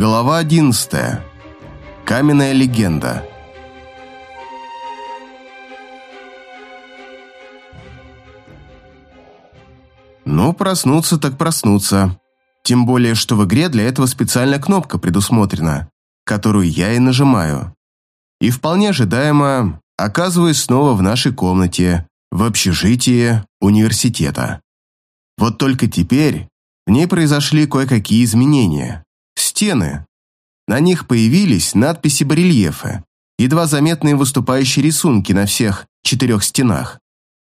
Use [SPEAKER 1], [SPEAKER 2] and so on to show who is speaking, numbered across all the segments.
[SPEAKER 1] Глава 11. Каменная легенда. Ну, проснуться так проснуться. Тем более, что в игре для этого специальная кнопка предусмотрена, которую я и нажимаю. И вполне ожидаемо оказываюсь снова в нашей комнате, в общежитии университета. Вот только теперь в ней произошли кое-какие изменения. Стены. На них появились надписи-барельефы, едва заметные выступающие рисунки на всех четырех стенах.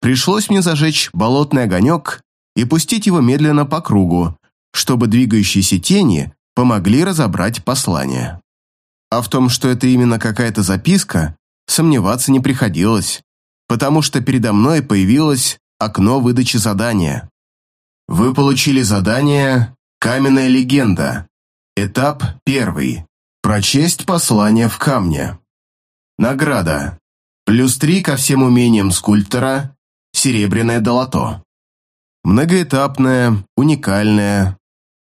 [SPEAKER 1] Пришлось мне зажечь болотный огонек и пустить его медленно по кругу, чтобы двигающиеся тени помогли разобрать послание. А в том, что это именно какая-то записка, сомневаться не приходилось, потому что передо мной появилось окно выдачи задания. Вы получили задание «Каменная легенда». Этап первый. Прочесть послание в камне. Награда. Плюс три ко всем умениям скульптора. Серебряное долото. Многоэтапная, уникальная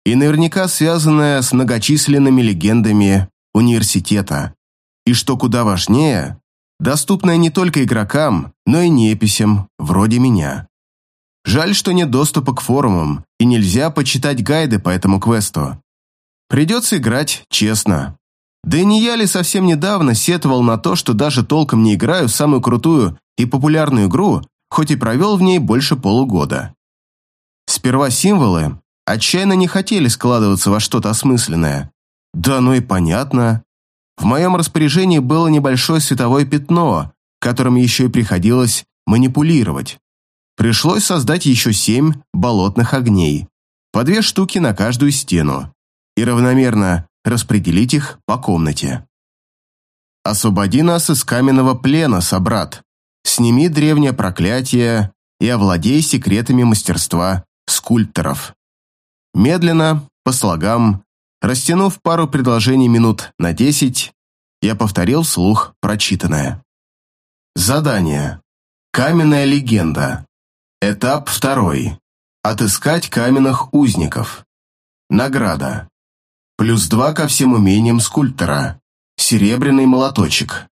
[SPEAKER 1] и наверняка связанная с многочисленными легендами университета. И что куда важнее, доступная не только игрокам, но и неписям, вроде меня. Жаль, что нет доступа к форумам и нельзя почитать гайды по этому квесту. Придется играть честно. Да и не я ли совсем недавно сетовал на то, что даже толком не играю в самую крутую и популярную игру, хоть и провел в ней больше полугода. Сперва символы отчаянно не хотели складываться во что-то осмысленное. Да ну и понятно. В моем распоряжении было небольшое световое пятно, которым еще и приходилось манипулировать. Пришлось создать еще семь болотных огней, по две штуки на каждую стену и равномерно распределить их по комнате. «Освободи нас из каменного плена, собрат. Сними древнее проклятие и овладей секретами мастерства скульпторов». Медленно, по слогам, растянув пару предложений минут на десять, я повторил вслух прочитанное. Задание. Каменная легенда. Этап второй. Отыскать каменных узников. Награда. Плюс два ко всем умениям скульптора. Серебряный молоточек.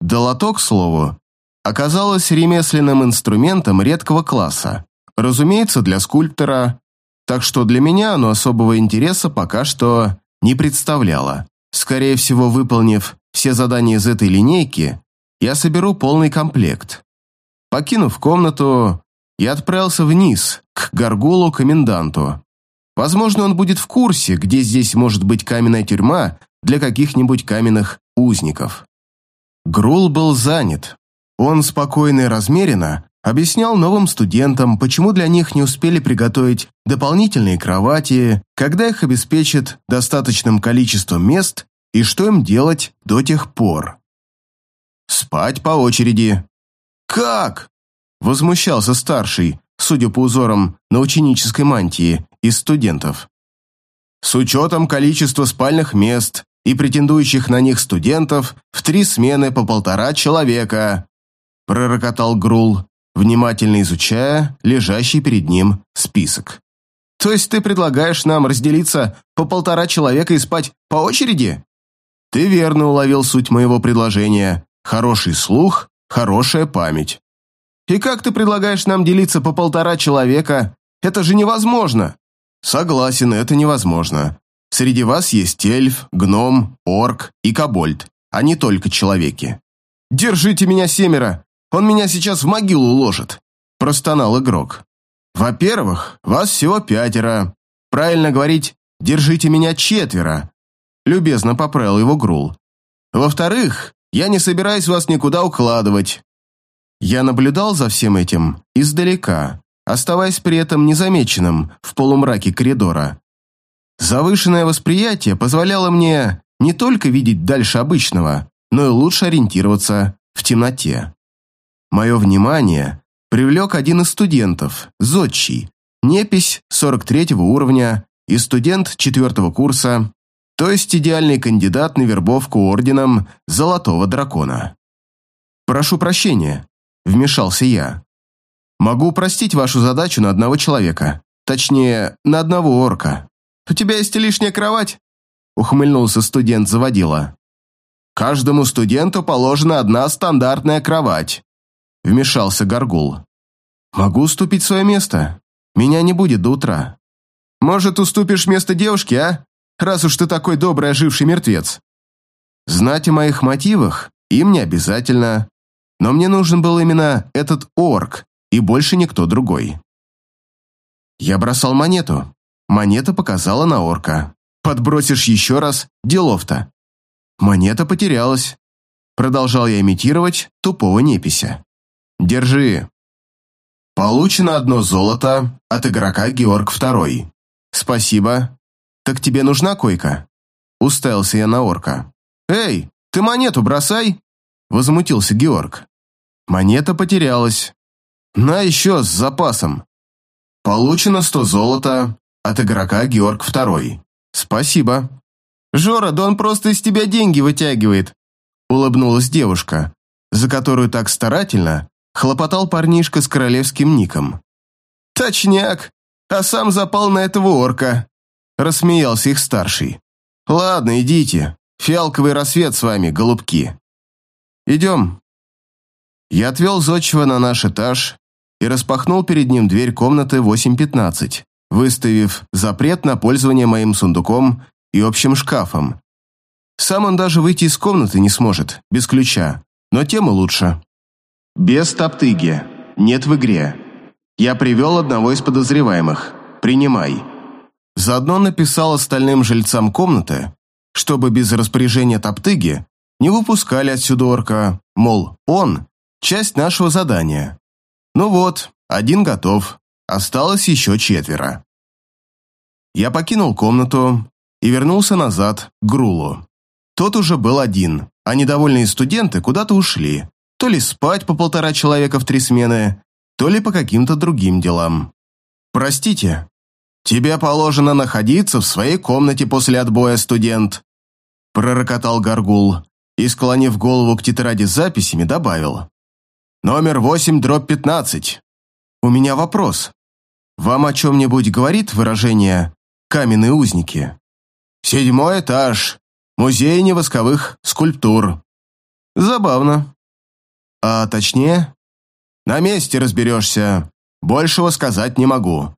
[SPEAKER 1] Долоток, к слову, оказалось ремесленным инструментом редкого класса. Разумеется, для скульптора, так что для меня оно особого интереса пока что не представляло. Скорее всего, выполнив все задания из этой линейки, я соберу полный комплект. Покинув комнату, я отправился вниз, к Гаргулу-коменданту. Возможно, он будет в курсе, где здесь может быть каменная тюрьма для каких-нибудь каменных узников. Грул был занят. Он спокойно и размеренно объяснял новым студентам, почему для них не успели приготовить дополнительные кровати, когда их обеспечат достаточным количеством мест и что им делать до тех пор. Спать по очереди. «Как?» – возмущался старший, судя по узорам на ученической мантии, из студентов. С учетом количества спальных мест и претендующих на них студентов в три смены по полтора человека, пророкотал Грул, внимательно изучая лежащий перед ним список. То есть ты предлагаешь нам разделиться по полтора человека и спать по очереди? Ты верно уловил суть моего предложения. Хороший слух, хорошая память. И как ты предлагаешь нам делиться по полтора человека? Это же невозможно. Согласен, это невозможно. Среди вас есть эльф, гном, орк и кобольд, а не только человеки. Держите меня семеро, он меня сейчас в могилу уложит, простонал игрок. Во-первых, вас всего пятеро. Правильно говорить, держите меня четверо. Любезно поправил его Грул. Во-вторых, я не собираюсь вас никуда укладывать. Я наблюдал за всем этим издалека, оставаясь при этом незамеченным в полумраке коридора. Завышенное восприятие позволяло мне не только видеть дальше обычного, но и лучше ориентироваться в темноте. Мое внимание привлек один из студентов, Зодчий, непись 43 уровня и студент 4 курса, то есть идеальный кандидат на вербовку орденом Золотого Дракона. «Прошу прощения», — вмешался я. Могу упростить вашу задачу на одного человека. Точнее, на одного орка. У тебя есть лишняя кровать? ухмыльнулся студент-заводила. «Каждому студенту положена одна стандартная кровать», — вмешался Горгул. «Могу уступить свое место. Меня не будет до утра. Может, уступишь место девушке, а? Раз уж ты такой добрый оживший мертвец». Знать о моих мотивах им не обязательно, но мне нужен был именно этот орк и больше никто другой. Я бросал монету. Монета показала на орка. Подбросишь еще раз – делов-то. Монета потерялась. Продолжал я имитировать тупого непися. Держи. Получено одно золото от игрока Георг Второй. Спасибо. Так тебе нужна койка? Уставился я на орка. Эй, ты монету бросай! Возмутился Георг. Монета потерялась. На еще с запасом. Получено сто золота от игрока Георг Второй. Спасибо. Жора, да он просто из тебя деньги вытягивает. Улыбнулась девушка, за которую так старательно хлопотал парнишка с королевским ником. Точняк, а сам запал на этого орка. Рассмеялся их старший. Ладно, идите. Фиалковый рассвет с вами, голубки. Идем. Я отвел зодчего на наш этаж и распахнул перед ним дверь комнаты 815, выставив запрет на пользование моим сундуком и общим шкафом. Сам он даже выйти из комнаты не сможет, без ключа, но тем и лучше. Без топтыги. Нет в игре. Я привел одного из подозреваемых. Принимай. Заодно написал остальным жильцам комнаты, чтобы без распоряжения топтыги не выпускали отсюда орка, мол, он – часть нашего задания. Ну вот, один готов, осталось еще четверо. Я покинул комнату и вернулся назад к Грулу. Тот уже был один, а недовольные студенты куда-то ушли, то ли спать по полтора человека в три смены, то ли по каким-то другим делам. «Простите, тебе положено находиться в своей комнате после отбоя, студент», пророкотал Гаргул и, склонив голову к тетради с записями, добавил. Номер 8, дробь 15. У меня вопрос. Вам о чем-нибудь говорит выражение «каменные узники»? Седьмой этаж. Музей невосковых скульптур. Забавно. А точнее? На месте разберешься. Большего сказать не могу.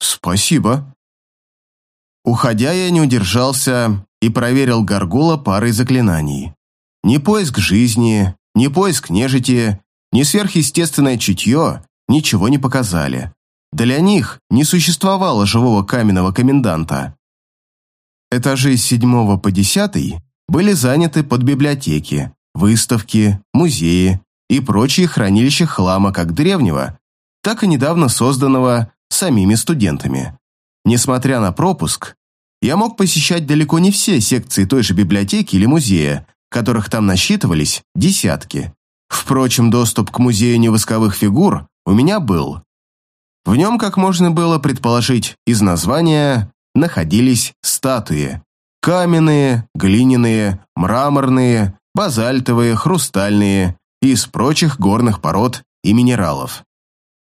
[SPEAKER 1] Спасибо. Уходя, я не удержался и проверил Гаргула парой заклинаний. Ни поиск жизни, ни поиск нежити, ни сверхъестественное чутье ничего не показали. Для них не существовало живого каменного коменданта. Этажи с седьмого по десятый были заняты под библиотеки, выставки, музеи и прочие хранилища хлама как древнего, так и недавно созданного самими студентами. Несмотря на пропуск, я мог посещать далеко не все секции той же библиотеки или музея, которых там насчитывались десятки. Впрочем, доступ к музею невосковых фигур у меня был. В нем, как можно было предположить из названия, находились статуи. Каменные, глиняные, мраморные, базальтовые, хрустальные и из прочих горных пород и минералов.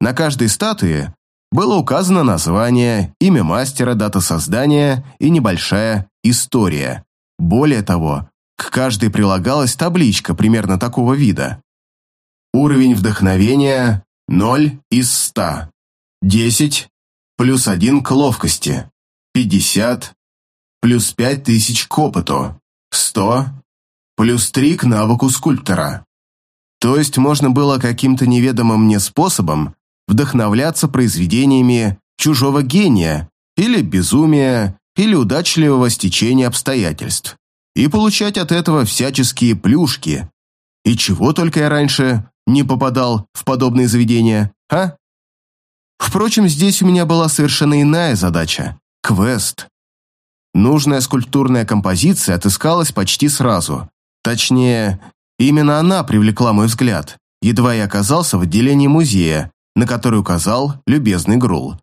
[SPEAKER 1] На каждой статуе было указано название, имя мастера, дата создания и небольшая история. Более того, к каждой прилагалась табличка примерно такого вида. Уровень вдохновения 0 из 100. 10 плюс 1 к ловкости. 50 плюс 5000 к опыту. 100 плюс 3 к навыку скульптора. То есть можно было каким-то неведомым мне способом вдохновляться произведениями чужого гения или безумия, или удачливого стечения обстоятельств и получать от этого всяческие плюшки. И чего только я раньше не попадал в подобные заведения, а? Впрочем, здесь у меня была совершенно иная задача – квест. Нужная скульптурная композиция отыскалась почти сразу. Точнее, именно она привлекла мой взгляд, едва я оказался в отделении музея, на который указал любезный Грул.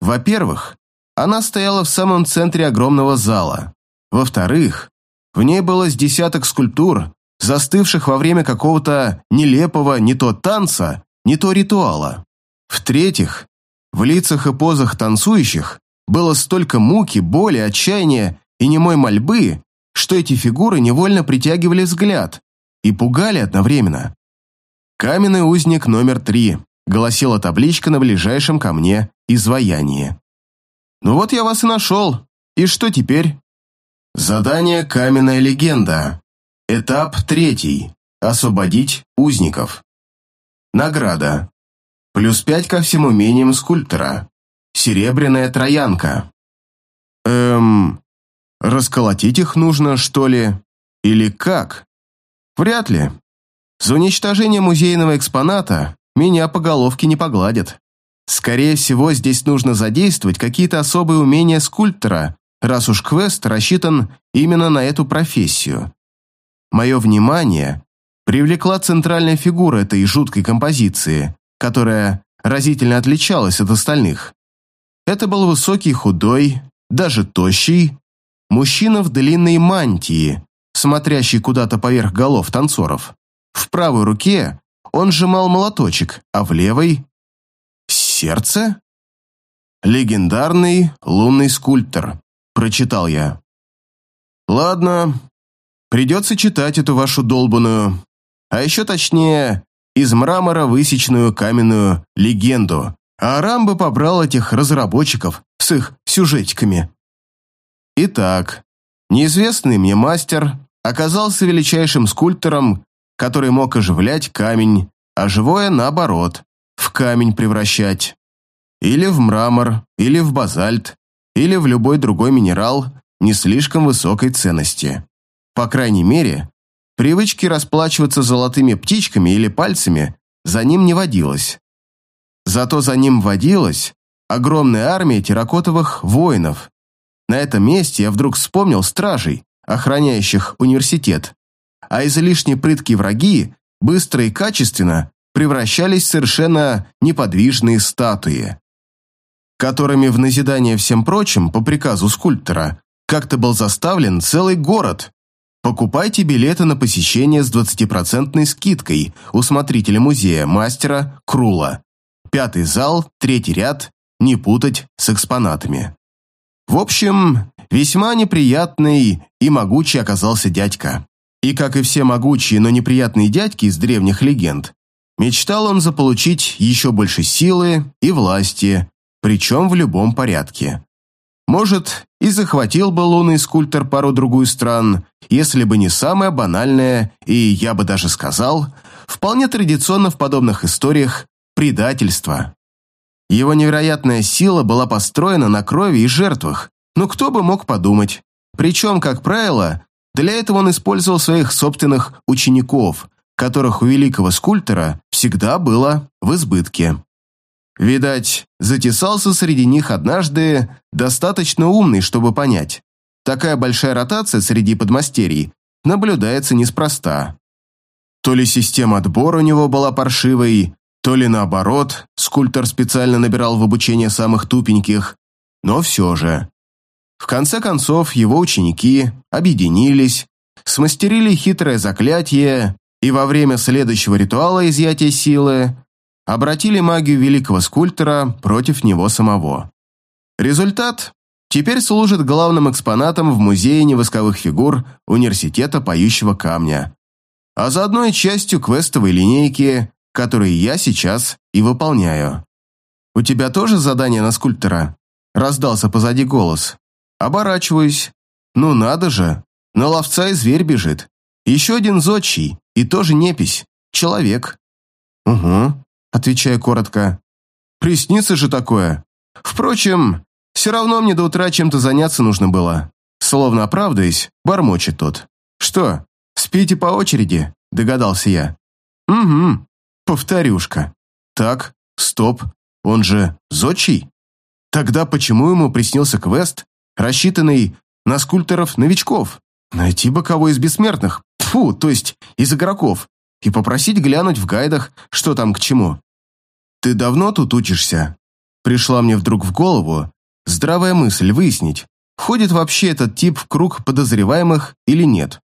[SPEAKER 1] Во-первых, она стояла в самом центре огромного зала. Во-вторых, в ней было с десяток скульптур, застывших во время какого-то нелепого не то танца, не то ритуала. В-третьих, в лицах и позах танцующих было столько муки, боли, отчаяния и немой мольбы, что эти фигуры невольно притягивали взгляд и пугали одновременно. «Каменный узник номер три», — гласила табличка на ближайшем ко мне изваянии. «Ну вот я вас и нашел. И что теперь?» Задание «Каменная легенда». Этап третий. Освободить узников. Награда. Плюс пять ко всем умениям скульптора. Серебряная троянка. Эм... Расколотить их нужно, что ли? Или как? Вряд ли. За уничтожение музейного экспоната меня по головке не погладят. Скорее всего, здесь нужно задействовать какие-то особые умения скульптора, раз уж квест рассчитан именно на эту профессию. Мое внимание привлекла центральная фигура этой жуткой композиции, которая разительно отличалась от остальных. Это был высокий, худой, даже тощий, мужчина в длинной мантии, смотрящий куда-то поверх голов танцоров. В правой руке он сжимал молоточек, а в левой — сердце? Легендарный лунный скульптор, прочитал я. Ладно, придется читать эту вашу долбанную, а еще точнее, из мрамора высеченную каменную легенду. А Арам бы побрал этих разработчиков с их сюжетиками. Итак, неизвестный мне мастер оказался величайшим скульптором, который мог оживлять камень, а живое, наоборот, в камень превращать. Или в мрамор, или в базальт, или в любой другой минерал не слишком высокой ценности. По крайней мере, привычки расплачиваться золотыми птичками или пальцами за ним не водилось. Зато за ним водилась огромная армия терракотовых воинов. На этом месте я вдруг вспомнил стражей, охраняющих университет, а излишне прыткие враги быстро и качественно превращались в совершенно неподвижные статуи, которыми в назидание всем прочим, по приказу скульптора, как-то был заставлен целый город. Покупайте билеты на посещение с 20% скидкой у смотрителя музея мастера Крула. Пятый зал, третий ряд, не путать с экспонатами. В общем, весьма неприятный и могучий оказался дядька. И, как и все могучие, но неприятные дядьки из древних легенд, мечтал он заполучить еще больше силы и власти, причем в любом порядке. Может, и захватил бы лунный скульптор пару-другую стран, если бы не самое банальное и, я бы даже сказал, вполне традиционно в подобных историях, предательство. Его невероятная сила была построена на крови и жертвах, но кто бы мог подумать. Причем, как правило, для этого он использовал своих собственных учеников, которых у великого скульптора всегда было в избытке. Видать, затесался среди них однажды достаточно умный, чтобы понять. Такая большая ротация среди подмастерий наблюдается неспроста. То ли система отбора у него была паршивой, то ли наоборот, скульптор специально набирал в обучение самых тупеньких, но все же. В конце концов, его ученики объединились, смастерили хитрое заклятие и во время следующего ритуала изъятия силы обратили магию великого скульптора против него самого. Результат теперь служит главным экспонатом в Музее невосковых фигур Университета Поющего Камня, а заодно и частью квестовой линейки, которые я сейчас и выполняю. «У тебя тоже задание на скульптора?» раздался позади голос. Оборачиваюсь. «Ну надо же, на ловца и зверь бежит. Еще один зодчий, и тоже непись, человек». «Угу», отвечаю коротко. «Приснится же такое. Впрочем, все равно мне до утра чем-то заняться нужно было». Словно оправдываясь, бормочет тот. «Что, спите по очереди?» – догадался я. «Угу, повторюшка. Так, стоп, он же зодчий? Тогда почему ему приснился квест, рассчитанный на скульпторов-новичков? Найти бы кого из бессмертных, фу, то есть из игроков, и попросить глянуть в гайдах, что там к чему. «Ты давно тут учишься?» Пришла мне вдруг в голову здравая мысль выяснить, входит вообще этот тип в круг подозреваемых или нет.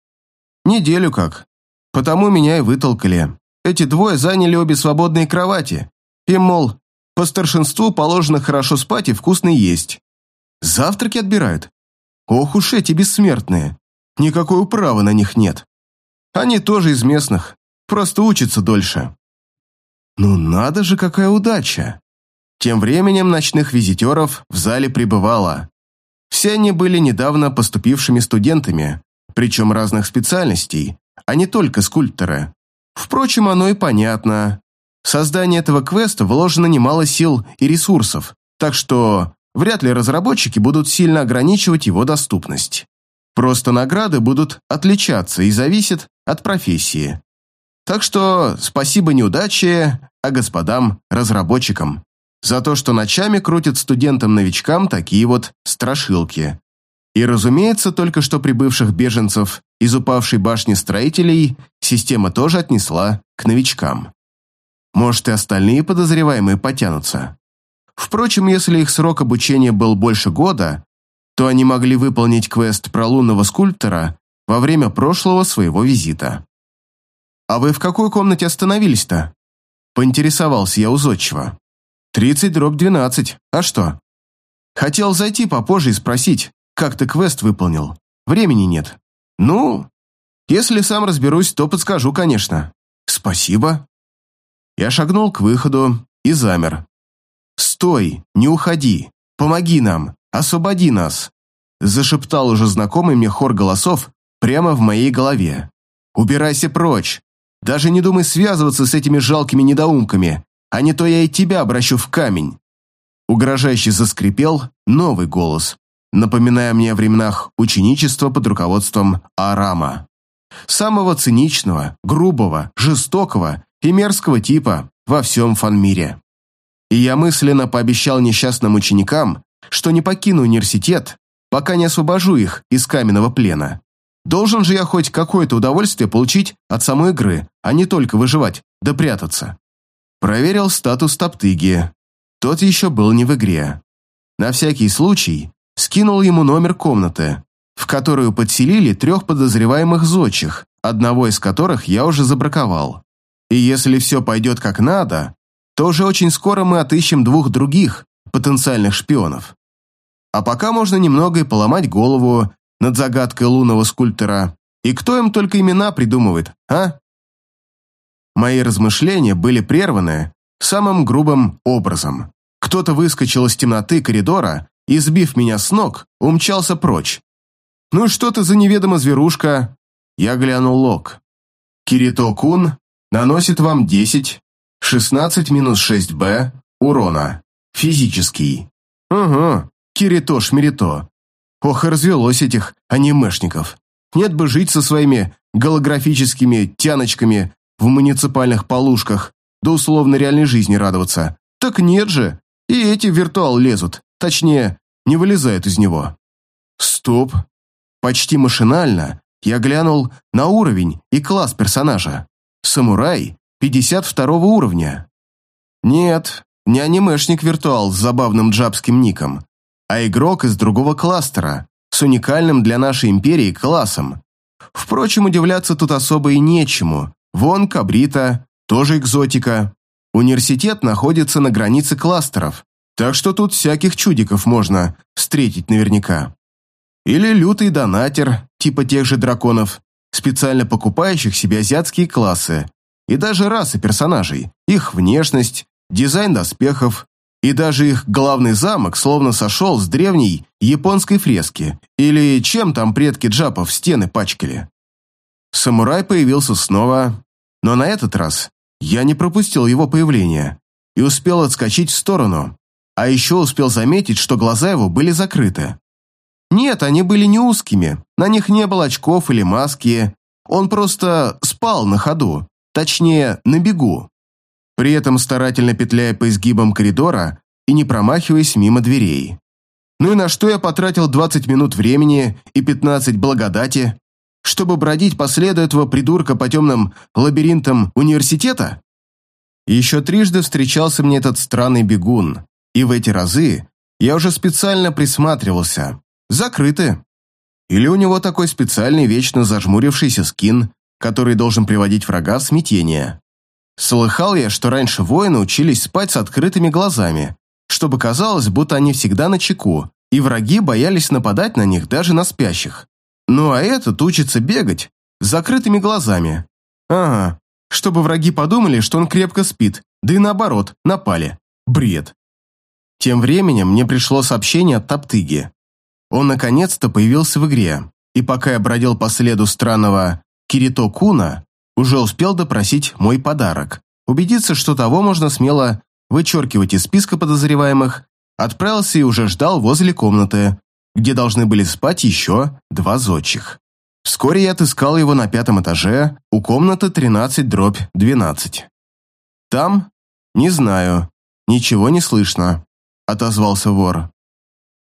[SPEAKER 1] Неделю как. Потому меня и вытолкали. Эти двое заняли обе свободные кровати. Им, мол, по старшинству положено хорошо спать и вкусно есть. Завтраки отбирают. Ох уж эти бессмертные. Никакой управы на них нет. Они тоже из местных, просто учатся дольше. Ну надо же, какая удача. Тем временем ночных визитеров в зале прибывало. Все они были недавно поступившими студентами, причем разных специальностей, а не только скульпторы. Впрочем, оно и понятно. В создание этого квеста вложено немало сил и ресурсов, так что вряд ли разработчики будут сильно ограничивать его доступность. Просто награды будут отличаться и зависят от профессии. Так что спасибо неудаче, а господам разработчикам за то, что ночами крутят студентам-новичкам такие вот страшилки. И, разумеется, только что прибывших беженцев из упавшей башни строителей система тоже отнесла к новичкам. Может, и остальные подозреваемые потянутся. Впрочем, если их срок обучения был больше года, то они могли выполнить квест про лунного скульптора во время прошлого своего визита. «А вы в какой комнате остановились-то?» Поинтересовался я у зодчего. «Тридцать дробь двенадцать. А что?» «Хотел зайти попозже и спросить, как ты квест выполнил. Времени нет». «Ну, если сам разберусь, то подскажу, конечно». «Спасибо». Я шагнул к выходу и замер. «Стой, не уходи, помоги нам, освободи нас!» Зашептал уже знакомый мне хор голосов прямо в моей голове. «Убирайся прочь! Даже не думай связываться с этими жалкими недоумками, а не то я и тебя обращу в камень!» Угрожающе заскрипел новый голос, напоминая мне о временах ученичества под руководством Арама. Самого циничного, грубого, жестокого и мерзкого типа во всем фанмире. И я мысленно пообещал несчастным ученикам, что не покину университет, пока не освобожу их из каменного плена. Должен же я хоть какое-то удовольствие получить от самой игры, а не только выживать да прятаться. Проверил статус Топтыги. Тот еще был не в игре. На всякий случай скинул ему номер комнаты, в которую подселили трех подозреваемых зодчих, одного из которых я уже забраковал. И если все пойдет как надо, то уже очень скоро мы отыщем двух других потенциальных шпионов. А пока можно немного и поломать голову над загадкой лунного скульптора. И кто им только имена придумывает, а? Мои размышления были прерваны самым грубым образом. Кто-то выскочил из темноты коридора и, сбив меня с ног, умчался прочь. «Ну что ты за неведомо зверушка?» Я глянул лог. «Кирито-кун наносит вам 10, 16 минус 6Б урона. Физический». «Угу, Кирито-шмирито. Ох, развелось этих анимешников. Нет бы жить со своими голографическими тяночками в муниципальных полушках, да условно реальной жизни радоваться. Так нет же, и эти в виртуал лезут, точнее, не вылезают из него. Стоп. Почти машинально я глянул на уровень и класс персонажа. Самурай 52 уровня. Нет, не анимешник-виртуал с забавным джабским ником, а игрок из другого кластера, с уникальным для нашей империи классом. Впрочем, удивляться тут особо и нечему. Вон Кабрита, тоже экзотика. Университет находится на границе кластеров, так что тут всяких чудиков можно встретить наверняка. Или лютый донатер, типа тех же драконов, специально покупающих себе азиатские классы, и даже расы персонажей, их внешность, дизайн доспехов, и даже их главный замок словно сошел с древней японской фрески, или чем там предки джапов стены пачкали. Самурай появился снова, но на этот раз я не пропустил его появление и успел отскочить в сторону, а еще успел заметить, что глаза его были закрыты. Нет, они были не узкими, на них не было очков или маски, он просто спал на ходу, точнее, на бегу при этом старательно петляя по изгибам коридора и не промахиваясь мимо дверей. Ну и на что я потратил 20 минут времени и 15 благодати, чтобы бродить по следу этого придурка по темным лабиринтам университета? еще трижды встречался мне этот странный бегун, и в эти разы я уже специально присматривался. Закрыты. Или у него такой специальный вечно зажмурившийся скин, который должен приводить врага в смятение. Слыхал я, что раньше воины учились спать с открытыми глазами, чтобы казалось, будто они всегда на чеку, и враги боялись нападать на них даже на спящих. Ну а этот учится бегать с закрытыми глазами. Ага, чтобы враги подумали, что он крепко спит, да и наоборот, напали. Бред. Тем временем мне пришло сообщение от Топтыги. Он наконец-то появился в игре, и пока я бродил по следу странного Кирито Куна, уже успел допросить мой подарок. Убедиться, что того можно смело вычеркивать из списка подозреваемых, отправился и уже ждал возле комнаты, где должны были спать еще два зодчих. Вскоре я отыскал его на пятом этаже у комнаты 13 дробь 12. Там? Не знаю. Ничего не слышно, отозвался вор.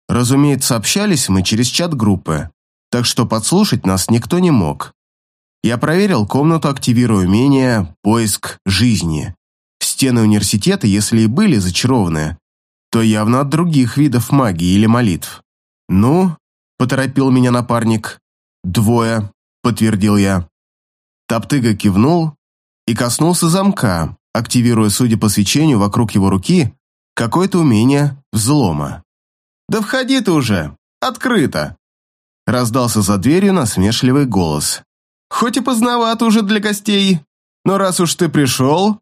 [SPEAKER 1] Разумеется, общались мы через чат группы, так что подслушать нас никто не мог. Я проверил комнату, активируя умение «Поиск жизни». Стены университета, если и были зачарованы, то явно от других видов магии или молитв. «Ну?» – поторопил меня напарник. «Двое», – подтвердил я. Топтыга кивнул и коснулся замка, активируя, судя по свечению вокруг его руки, какое-то умение взлома. «Да входи ты уже! Открыто!» Раздался за дверью насмешливый голос. «Хоть и поздновато уже для гостей, но раз уж ты пришел...»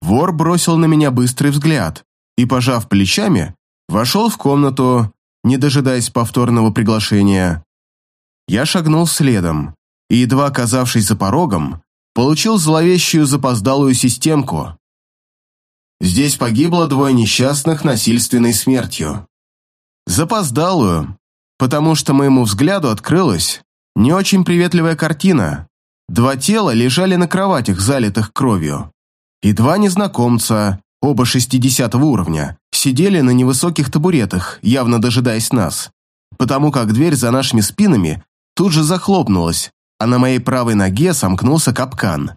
[SPEAKER 1] Вор бросил на меня быстрый взгляд и, пожав плечами, вошел в комнату, не дожидаясь повторного приглашения. Я шагнул следом и, едва оказавшись за порогом, получил зловещую запоздалую системку. Здесь погибло двое несчастных насильственной смертью. Запоздалую, потому что моему взгляду открылась не очень приветливая картина. Два тела лежали на кроватях, залитых кровью. И два незнакомца, оба 60 уровня, сидели на невысоких табуретах, явно дожидаясь нас. Потому как дверь за нашими спинами тут же захлопнулась, а на моей правой ноге сомкнулся капкан.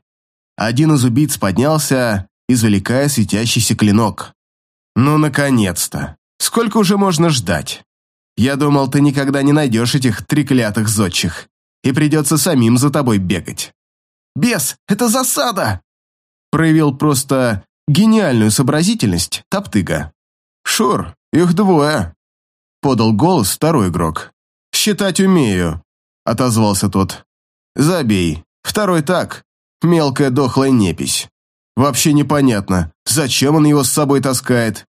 [SPEAKER 1] Один из убийц поднялся, извлекая светящийся клинок. «Ну, наконец-то! Сколько уже можно ждать? Я думал, ты никогда не найдешь этих треклятых зодчих, и придется самим за тобой бегать». «Бес, это засада!» Проявил просто гениальную сообразительность Топтыга. «Шур, их двое», — подал голос второй игрок. «Считать умею», — отозвался тот. «Забей. Второй так. Мелкая дохлая непись. Вообще непонятно, зачем он его с собой таскает.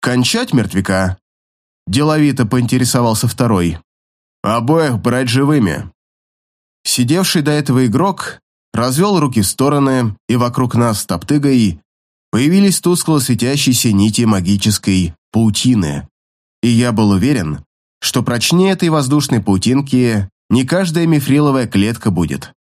[SPEAKER 1] Кончать мертвяка?» Деловито поинтересовался второй. «Обоих брать живыми». Сидевший до этого игрок развел руки в стороны, и вокруг нас с топтыгой появились тускло светящиеся нити магической паутины. И я был уверен, что прочнее этой воздушной паутинки не каждая мифриловая клетка будет.